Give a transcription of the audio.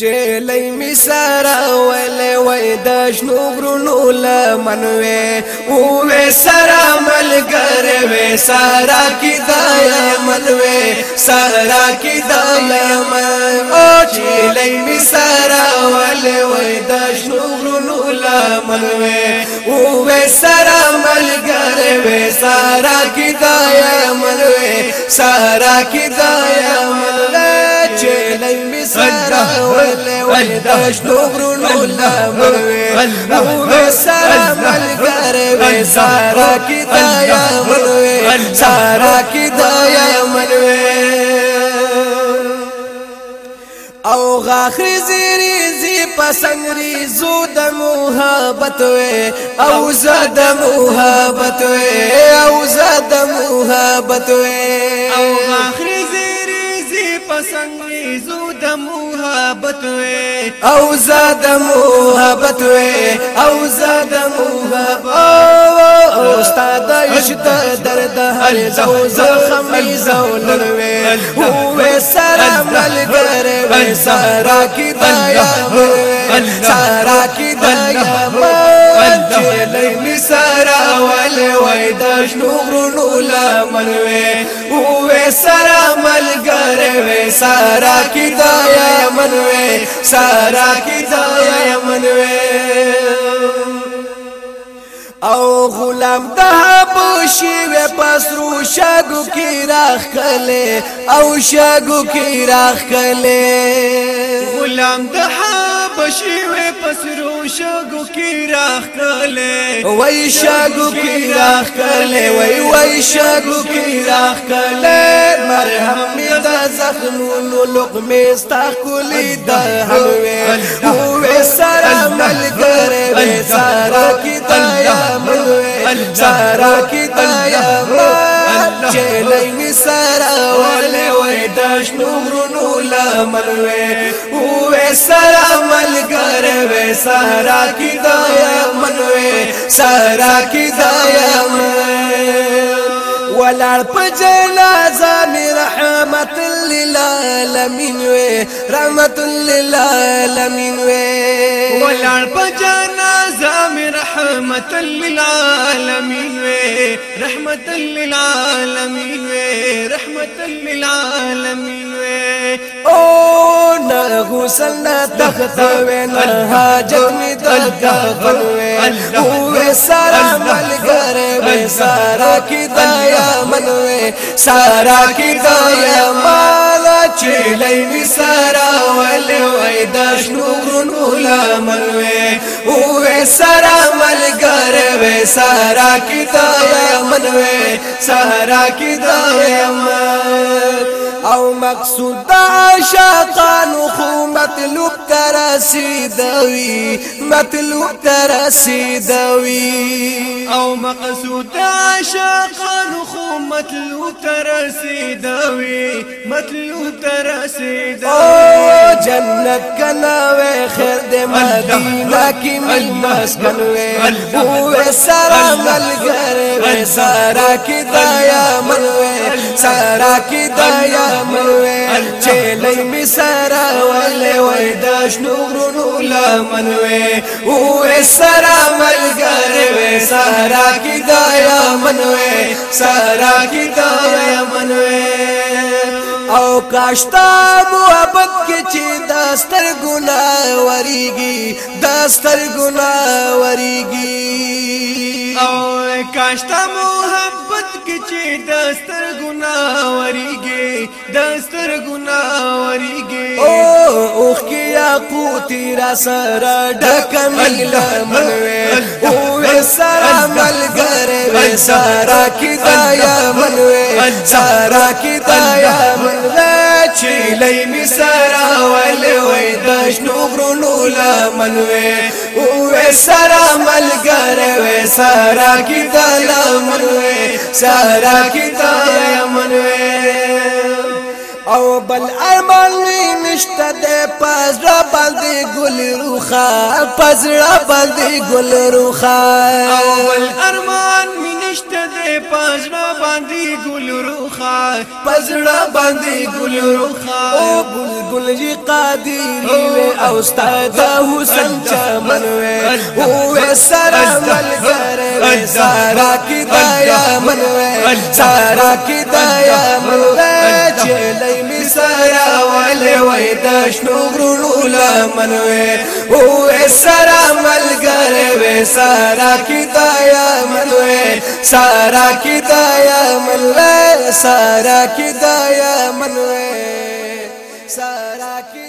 چلی می سارا ولی وی داشنو گرونو لمنوی اوی سارا ملگر وی سارا کی دایا منوی سارا کی دایا من او چلی می سارا ولی وی داشنو گرونو لمنوی اوی سارا ملگر وی سارا کی دایا منوی سارا کی دایا من وي د شنو غرونو لمر وي مو سارا ملګر وي سارا کی دایا من وي سارا کی دایا من وي او غاخري زيري زي پسنگري زود محبت وي او زاد محبت وي او زاد محبت وي او غاخري زيري پسند زو د محبت وې او زاد محبت وې او زاد محبت استاد عشق درد هر زو زخمي زو لروي وې سره ملګر وې سارا کی دایا سارا کی دایا چې لې مثال وای د شنو غرونو لمن وې وې سره ملګر وې سارا کی دا یمن وې سارا کی دا یمن وې او غلام ته بوشي و پسرو شګو کی راخ کله او شګو کی راخ کله غلام ته شوی پسرو شګو کی راخ کله وای شګو کی راخ کله وای وای شګو کی راخ کله مرهم د زخمونو لقمه ستا کولی د هوې هوې سره ملګری وې سارا کی دایا مې سارا کی دایا مې چلای می سارا ولې وې دښنو مرونو لمر وې وې سرا ملګر وې سارا کی دایا من سهرا سارا کی دایا ولړ پجلا زامي رحمت للعالمین وې رحمت للعالمین وې ولړ پجنا زامي رحمة للعالمين رحمة للعالمين رحمة للعالمين او تخت حاجت می سارا کی دایا من سارا کی دایا مالا سارا ول غرن ولا من سارا ملګر سارا دا یمن و سارا دا او مقصود د عاشقانو خو مطلوب تر رسیدوي مطلوب تر رسیدوي او مقصود د عاشقانو خو مطلوب تر رسیدوي مطلوب تر رسیدوي جنت کلاوے خیر دے مدینہ کی مل مسکن وے اوے سارا مل گھر وے سارا کی دایا مل وے سارا کی دایا مل وے چیلے می سارا والے وے داشنو غرونو لامن وے اوے سارا مل گھر وے سارا کی دایا من وے سارا کی دایا من وے او کاشتا محبت کې چې داستر ګنا وریږي داستر ګنا وریږي او کاشتا محبت کې چې داستر ګنا وریږي داستر ګنا وریږي او اوخ کې یاقوت را سره ډک مل منوي او سره ملګری سره کې دایم سارا کی دایا مردا چیلای می سارا ول وای دشنو غرونو لمن وې او سارا ملګر وې سارا کی دایا من وې سارا کی دایا من وې او بل ارمان می نشته د پزړه باندې ګل روخه پزړه باندې ګل روخه او بل ارمان نشته دې پزړه باندې ګل روخا پزړه باندې ګل روخا او بلبل جی قادر او استاد حسین چمن وې او سره ملګر سارا کی دایا من وې سارا کی دایا وای د شنو غرونو لمن وې او سرا ملګری وې سارا کیدایا من وې سارا کیدایا من سارا کیدایا من وې سارا کی